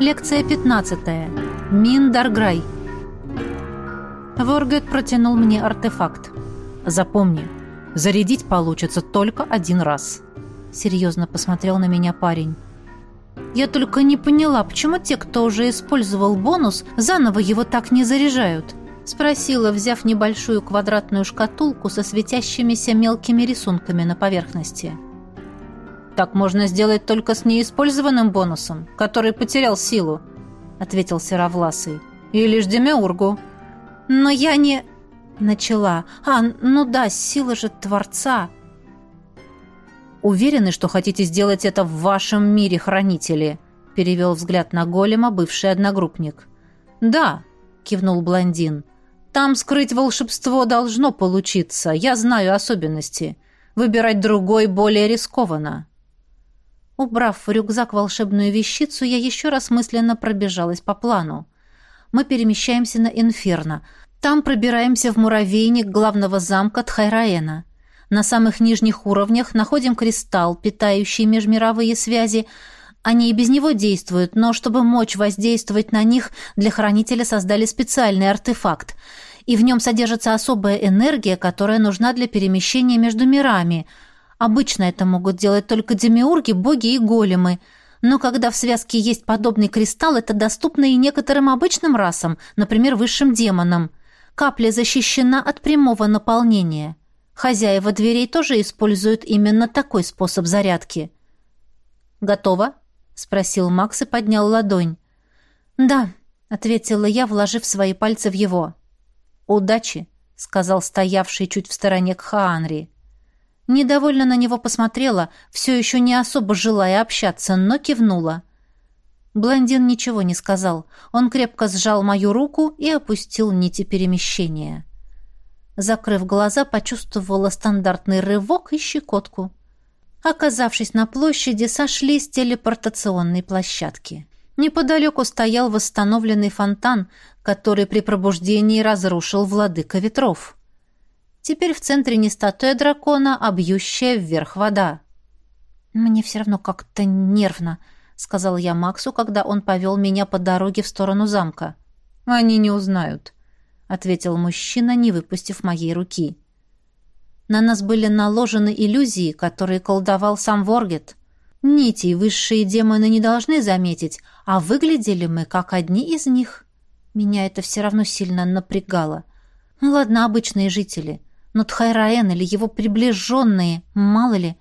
Лекция 15. Мин Дарграй. Воргет протянул мне артефакт. Запомни, зарядить получится только один раз. Серьезно посмотрел на меня парень. Я только не поняла, почему те, кто уже использовал бонус, заново его так не заряжают. Спросила, взяв небольшую квадратную шкатулку со светящимися мелкими рисунками на поверхности. Так можно сделать только с неиспользованным бонусом, который потерял силу, ответил Серовласый. Или ж Демиургу. Но я не начала. А, ну да, сила же творца. Уверены, что хотите сделать это в вашем мире, хранители, перевел взгляд на голема бывший одногруппник. Да, кивнул блондин. Там скрыть волшебство должно получиться. Я знаю особенности. Выбирать другой более рискованно. Убрав в рюкзак волшебную вещицу, я еще раз мысленно пробежалась по плану. Мы перемещаемся на Инферно. Там пробираемся в муравейник главного замка Тхайраэна. На самых нижних уровнях находим кристалл, питающий межмировые связи. Они и без него действуют, но чтобы мочь воздействовать на них, для хранителя создали специальный артефакт. И в нем содержится особая энергия, которая нужна для перемещения между мирами – Обычно это могут делать только демиурги, боги и големы. Но когда в связке есть подобный кристалл, это доступно и некоторым обычным расам, например, высшим демонам. Капля защищена от прямого наполнения. Хозяева дверей тоже используют именно такой способ зарядки. «Готово?» — спросил Макс и поднял ладонь. «Да», — ответила я, вложив свои пальцы в его. «Удачи», — сказал стоявший чуть в стороне Кхаанри недовольно на него посмотрела, все еще не особо желая общаться, но кивнула. Блондин ничего не сказал. Он крепко сжал мою руку и опустил нити перемещения. Закрыв глаза, почувствовала стандартный рывок и щекотку. Оказавшись на площади, сошли с телепортационной площадки. Неподалеку стоял восстановленный фонтан, который при пробуждении разрушил владыка ветров. Теперь в центре не статуя дракона, а бьющая вверх вода. «Мне все равно как-то нервно», — сказал я Максу, когда он повел меня по дороге в сторону замка. «Они не узнают», — ответил мужчина, не выпустив моей руки. На нас были наложены иллюзии, которые колдовал сам Воргет. Нити и высшие демоны не должны заметить, а выглядели мы как одни из них. Меня это все равно сильно напрягало. Ну ладно, обычные жители. Ну, но Тхайраэн или его приближенные, мало ли.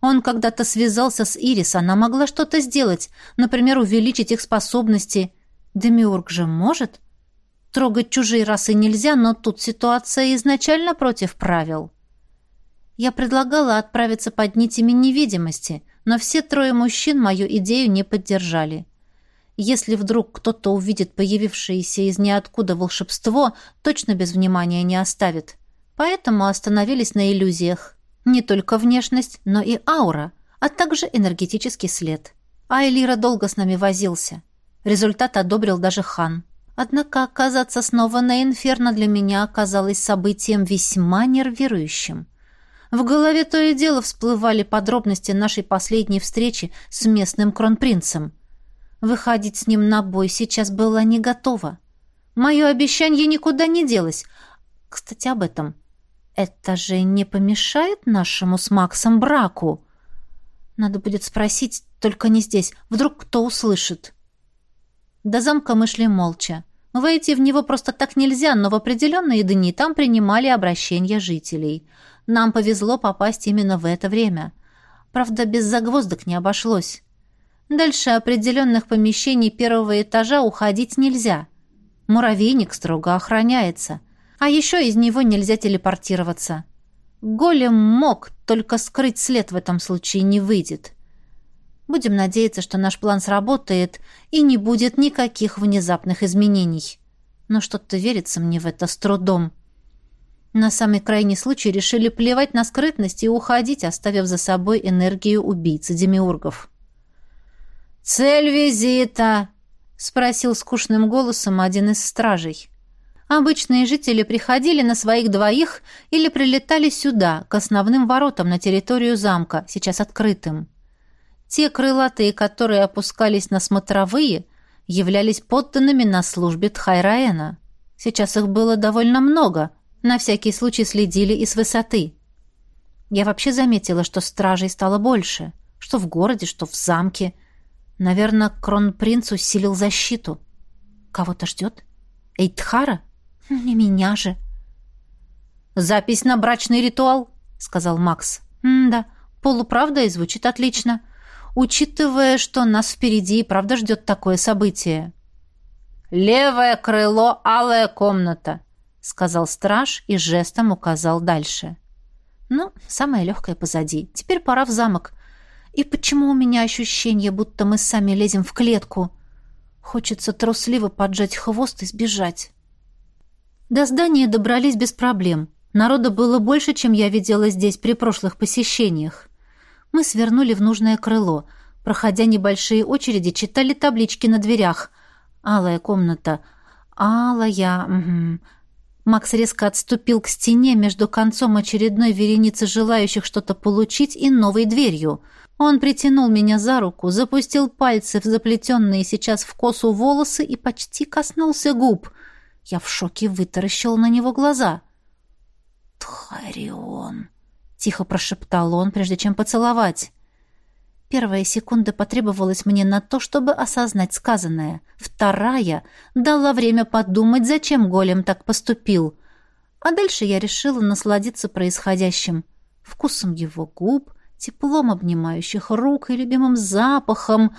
Он когда-то связался с Ирис, она могла что-то сделать, например, увеличить их способности. Демиург же может? Трогать чужие расы нельзя, но тут ситуация изначально против правил. Я предлагала отправиться под нитями невидимости, но все трое мужчин мою идею не поддержали. Если вдруг кто-то увидит появившееся из ниоткуда волшебство, точно без внимания не оставит. Поэтому остановились на иллюзиях. Не только внешность, но и аура, а также энергетический след. Айлира долго с нами возился. Результат одобрил даже хан. Однако оказаться снова на инферно для меня оказалось событием весьма нервирующим. В голове то и дело всплывали подробности нашей последней встречи с местным кронпринцем. Выходить с ним на бой сейчас была не готова. Мое обещание никуда не делось. Кстати, об этом. Это же не помешает нашему с Максом браку? Надо будет спросить, только не здесь. Вдруг кто услышит? До замка мы шли молча. Войти в него просто так нельзя, но в определенные дни там принимали обращения жителей. Нам повезло попасть именно в это время. Правда, без загвоздок не обошлось. Дальше определенных помещений первого этажа уходить нельзя. Муравейник строго охраняется. А еще из него нельзя телепортироваться. Голем мог, только скрыть след в этом случае не выйдет. Будем надеяться, что наш план сработает и не будет никаких внезапных изменений. Но что-то верится мне в это с трудом. На самый крайний случай решили плевать на скрытность и уходить, оставив за собой энергию убийцы демиургов. «Цель визита!» — спросил скучным голосом один из стражей. Обычные жители приходили на своих двоих или прилетали сюда, к основным воротам на территорию замка, сейчас открытым. Те крылатые, которые опускались на смотровые, являлись подданными на службе Тхайраэна. Сейчас их было довольно много, на всякий случай следили и с высоты. Я вообще заметила, что стражей стало больше, что в городе, что в замке. Наверное, кронпринц усилил защиту. Кого-то ждет? Эйтхара? — не меня же». «Запись на брачный ритуал», — сказал Макс. «Да, полуправда и звучит отлично, учитывая, что нас впереди и правда ждет такое событие». «Левое крыло, алая комната», — сказал страж и жестом указал дальше. «Ну, самое легкое позади. Теперь пора в замок. И почему у меня ощущение, будто мы сами лезем в клетку? Хочется трусливо поджать хвост и сбежать». До здания добрались без проблем. Народа было больше, чем я видела здесь при прошлых посещениях. Мы свернули в нужное крыло. Проходя небольшие очереди, читали таблички на дверях. «Алая комната», «Алая...» угу. Макс резко отступил к стене между концом очередной вереницы желающих что-то получить и новой дверью. Он притянул меня за руку, запустил пальцы в заплетенные сейчас в косу волосы и почти коснулся губ. Я в шоке вытаращил на него глаза. «Тхарион!» — тихо прошептал он, прежде чем поцеловать. Первая секунда потребовалась мне на то, чтобы осознать сказанное. Вторая дала время подумать, зачем голем так поступил. А дальше я решила насладиться происходящим. Вкусом его губ, теплом обнимающих рук и любимым запахом,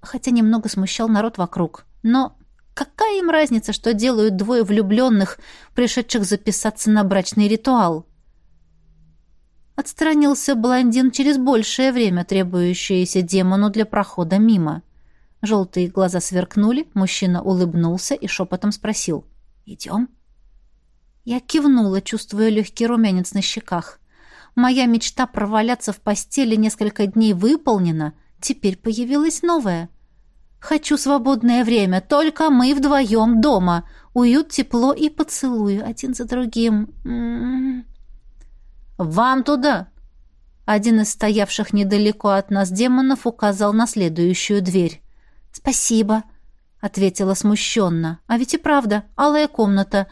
хотя немного смущал народ вокруг. Но Какая им разница, что делают двое влюбленных, пришедших записаться на брачный ритуал? Отстранился блондин через большее время, требующееся демону для прохода мимо. Желтые глаза сверкнули, мужчина улыбнулся и шепотом спросил. «Идем?» Я кивнула, чувствуя легкий румянец на щеках. Моя мечта проваляться в постели несколько дней выполнена, теперь появилась новая — Хочу свободное время, только мы вдвоем дома. Уют, тепло и поцелую один за другим. М-м-м. Вам туда. Один из стоявших недалеко от нас демонов указал на следующую дверь. Спасибо, ответила смущенно. А ведь и правда, алая комната.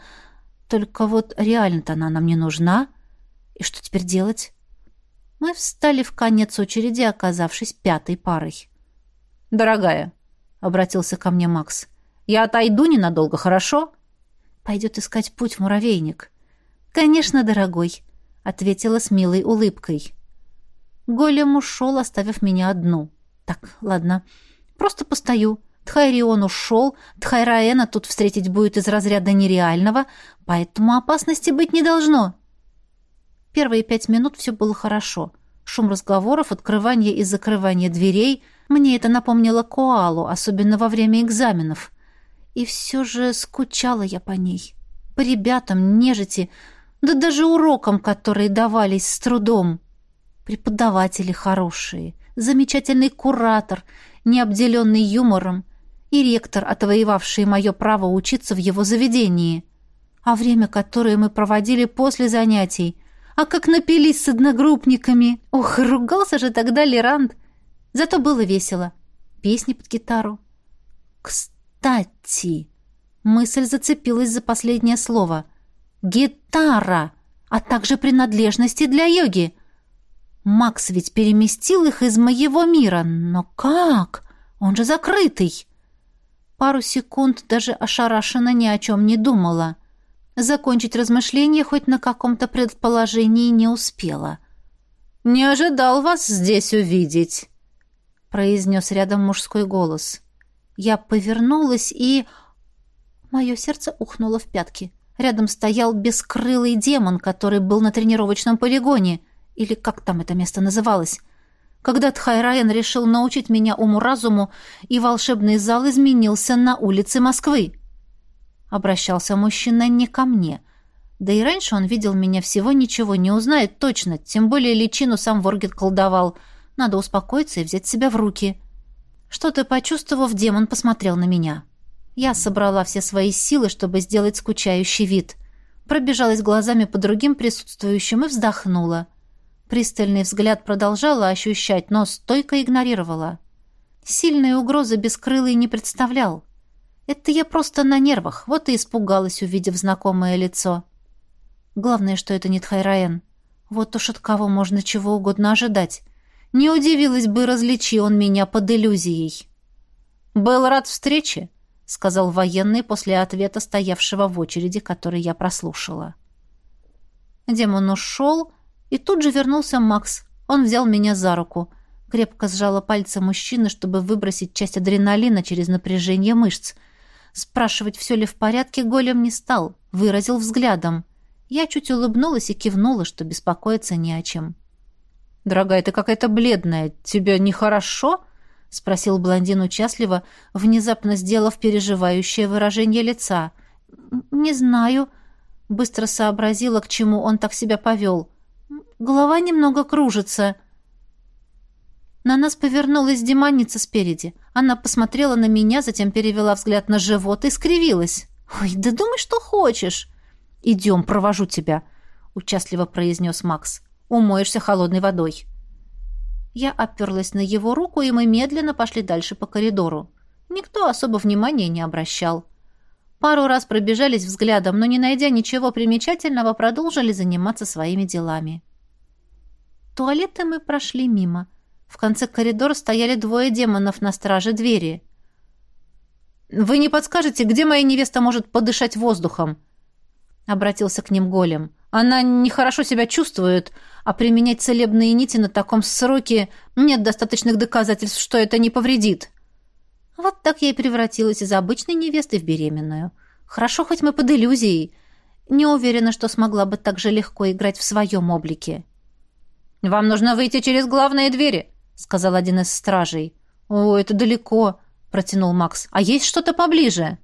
Только вот реально-то она нам не нужна. И что теперь делать? Мы встали в конец очереди, оказавшись пятой парой. Дорогая, обратился ко мне Макс. Я отойду ненадолго, хорошо? Пойдет искать путь муравейник. Конечно, дорогой, ответила с милой улыбкой. Голем ушел, оставив меня одну. Так, ладно, просто постою. Тхайрион ушел, Тхайраэна тут встретить будет из разряда нереального, поэтому опасности быть не должно. Первые пять минут все было хорошо. Шум разговоров, открывание и закрывание дверей — мне это напомнило коалу, особенно во время экзаменов. И все же скучала я по ней. По ребятам, нежити, да даже урокам, которые давались с трудом. Преподаватели хорошие, замечательный куратор, необделенный юмором, и ректор, отвоевавший мое право учиться в его заведении. А время, которое мы проводили после занятий, а как напились с одногруппниками. Ох, ругался же тогда Леранд. Зато было весело. Песни под гитару. Кстати, мысль зацепилась за последнее слово. Гитара, а также принадлежности для йоги. Макс ведь переместил их из моего мира, но как? Он же закрытый. Пару секунд даже ошарашенно ни о чем не думала. Закончить размышление хоть на каком-то предположении не успела. «Не ожидал вас здесь увидеть», произнес рядом мужской голос. Я повернулась и... Мое сердце ухнуло в пятки. Рядом стоял бескрылый демон, который был на тренировочном полигоне, или как там это место называлось. Когда Тхайраен решил научить меня уму-разуму, и волшебный зал изменился на улице Москвы. Обращался мужчина не ко мне. Да и раньше он видел меня всего, ничего не узнает точно, тем более личину сам Воргет колдовал — надо успокоиться и взять себя в руки. Что-то почувствовав, демон посмотрел на меня. Я собрала все свои силы, чтобы сделать скучающий вид. Пробежалась глазами по другим присутствующим и вздохнула. Пристальный взгляд продолжала ощущать, но стойко игнорировала. Сильная угроза бескрылый не представлял. Это я просто на нервах, вот и испугалась, увидев знакомое лицо. Главное, что это не Тхайраен. Вот уж от кого можно чего угодно ожидать не удивилась бы, различи он меня под иллюзией. «Был рад встрече», — сказал военный после ответа стоявшего в очереди, который я прослушала. Демон ушел, и тут же вернулся Макс. Он взял меня за руку. Крепко сжала пальцы мужчины, чтобы выбросить часть адреналина через напряжение мышц. Спрашивать, все ли в порядке, голем не стал, выразил взглядом. Я чуть улыбнулась и кивнула, что беспокоиться не о чем. — «Дорогая, ты какая-то бледная. Тебе нехорошо?» — спросил блондин участливо, внезапно сделав переживающее выражение лица. «Не знаю», — быстро сообразила, к чему он так себя повел. «Голова немного кружится». На нас повернулась демонница спереди. Она посмотрела на меня, затем перевела взгляд на живот и скривилась. «Ой, да думай, что хочешь!» «Идем, провожу тебя», — участливо произнес Макс умоешься холодной водой». Я оперлась на его руку, и мы медленно пошли дальше по коридору. Никто особо внимания не обращал. Пару раз пробежались взглядом, но, не найдя ничего примечательного, продолжили заниматься своими делами. Туалеты мы прошли мимо. В конце коридора стояли двое демонов на страже двери. «Вы не подскажете, где моя невеста может подышать воздухом?» — обратился к ним голем. «Она нехорошо себя чувствует а применять целебные нити на таком сроке нет достаточных доказательств, что это не повредит». Вот так я и превратилась из обычной невесты в беременную. Хорошо, хоть мы под иллюзией. Не уверена, что смогла бы так же легко играть в своем облике. «Вам нужно выйти через главные двери», — сказал один из стражей. «О, это далеко», — протянул Макс. «А есть что-то поближе?»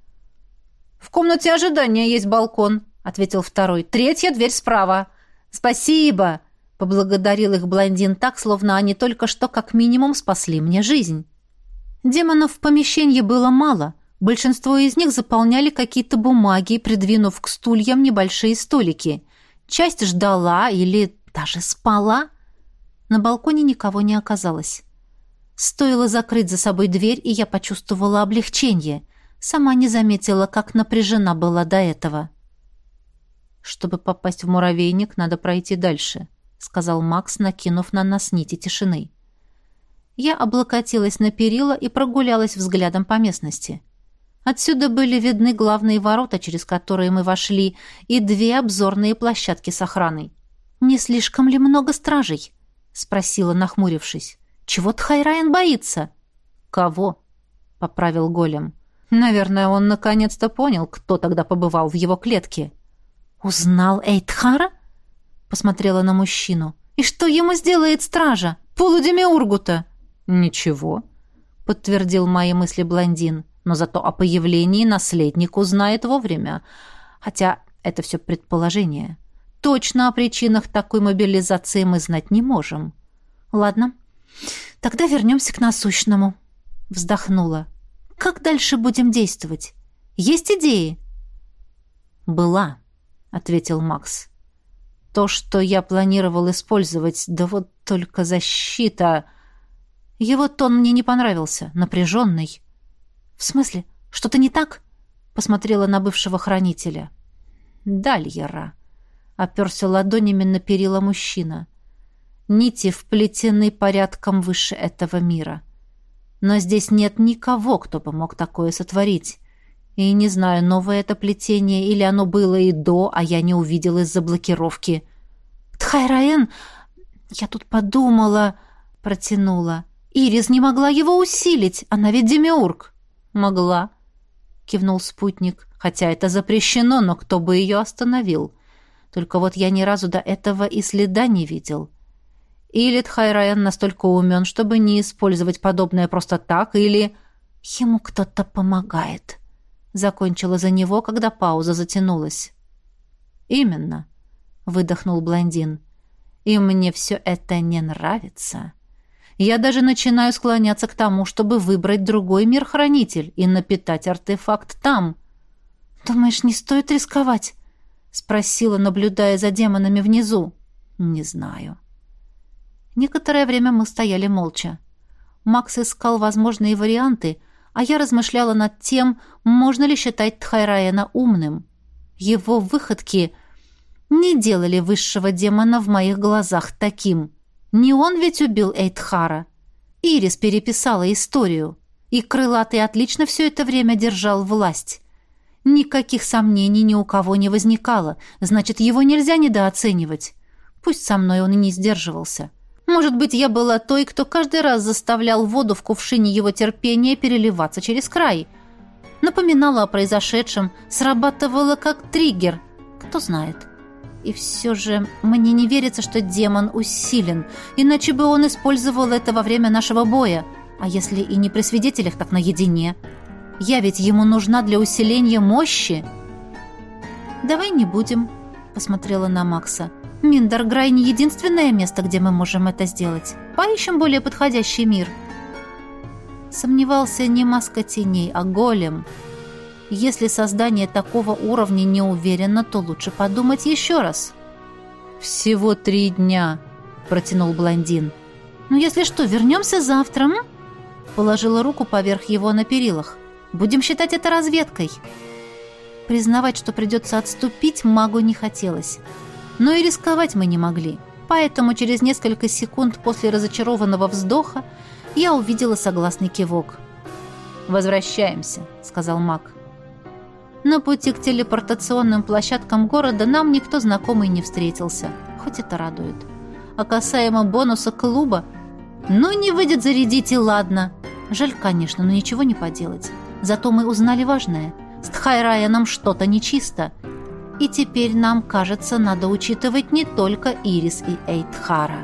«В комнате ожидания есть балкон», — ответил второй. «Третья дверь справа». «Спасибо!» Поблагодарил их блондин так, словно они только что как минимум спасли мне жизнь. Демонов в помещении было мало. Большинство из них заполняли какие-то бумаги, придвинув к стульям небольшие столики. Часть ждала или даже спала. На балконе никого не оказалось. Стоило закрыть за собой дверь, и я почувствовала облегчение. Сама не заметила, как напряжена была до этого. Чтобы попасть в муравейник, надо пройти дальше сказал Макс, накинув на нас нити тишины. Я облокотилась на перила и прогулялась взглядом по местности. Отсюда были видны главные ворота, через которые мы вошли, и две обзорные площадки с охраной. «Не слишком ли много стражей?» — спросила, нахмурившись. «Чего Тхайраен боится?» «Кого?» — поправил голем. «Наверное, он наконец-то понял, кто тогда побывал в его клетке». «Узнал Эйтхара?» посмотрела на мужчину. «И что ему сделает стража? Полудеме Ургута?» «Ничего», — подтвердил мои мысли блондин. «Но зато о появлении наследник узнает вовремя. Хотя это все предположение. Точно о причинах такой мобилизации мы знать не можем». «Ладно, тогда вернемся к насущному», — вздохнула. «Как дальше будем действовать? Есть идеи?» «Была», — ответил Макс. То, что я планировал использовать, да вот только защита... Его тон мне не понравился, напряженный. «В смысле? Что-то не так?» — посмотрела на бывшего хранителя. «Дальера», — оперся ладонями на перила мужчина. «Нити вплетены порядком выше этого мира. Но здесь нет никого, кто бы мог такое сотворить. И не знаю, новое это плетение или оно было и до, а я не увидела из-за блокировки. Тхайраен, я тут подумала, протянула. Ирис не могла его усилить, она ведь демиург. Могла, кивнул спутник, хотя это запрещено, но кто бы ее остановил? Только вот я ни разу до этого и следа не видел. Или Тхайраен настолько умен, чтобы не использовать подобное просто так, или... Ему кто-то помогает. — закончила за него, когда пауза затянулась. «Именно», — выдохнул блондин. «И мне все это не нравится. Я даже начинаю склоняться к тому, чтобы выбрать другой мир-хранитель и напитать артефакт там». «Думаешь, не стоит рисковать?» — спросила, наблюдая за демонами внизу. «Не знаю». Некоторое время мы стояли молча. Макс искал возможные варианты — а я размышляла над тем, можно ли считать Тхайраена умным. Его выходки не делали высшего демона в моих глазах таким. Не он ведь убил Эйтхара. Ирис переписала историю, и Крылатый отлично все это время держал власть. Никаких сомнений ни у кого не возникало, значит, его нельзя недооценивать. Пусть со мной он и не сдерживался. — может быть, я была той, кто каждый раз заставлял воду в кувшине его терпения переливаться через край. Напоминала о произошедшем, срабатывала как триггер. Кто знает. И все же мне не верится, что демон усилен, иначе бы он использовал это во время нашего боя. А если и не при свидетелях, так наедине. Я ведь ему нужна для усиления мощи. «Давай не будем», — посмотрела на Макса. Миндерграй не единственное место, где мы можем это сделать. Поищем более подходящий мир». Сомневался не маска теней, а голем. Если создание такого уровня не уверенно, то лучше подумать еще раз. «Всего три дня», — протянул блондин. «Ну, если что, вернемся завтра, м? Положила руку поверх его на перилах. «Будем считать это разведкой». Признавать, что придется отступить, магу не хотелось но и рисковать мы не могли. Поэтому через несколько секунд после разочарованного вздоха я увидела согласный кивок. «Возвращаемся», — сказал Мак. На пути к телепортационным площадкам города нам никто знакомый не встретился, хоть это радует. А касаемо бонуса клуба, ну не выйдет зарядить и ладно. Жаль, конечно, но ничего не поделать. Зато мы узнали важное. С Тхайрая нам что-то нечисто, и теперь нам, кажется, надо учитывать не только Ирис и Эйтхара.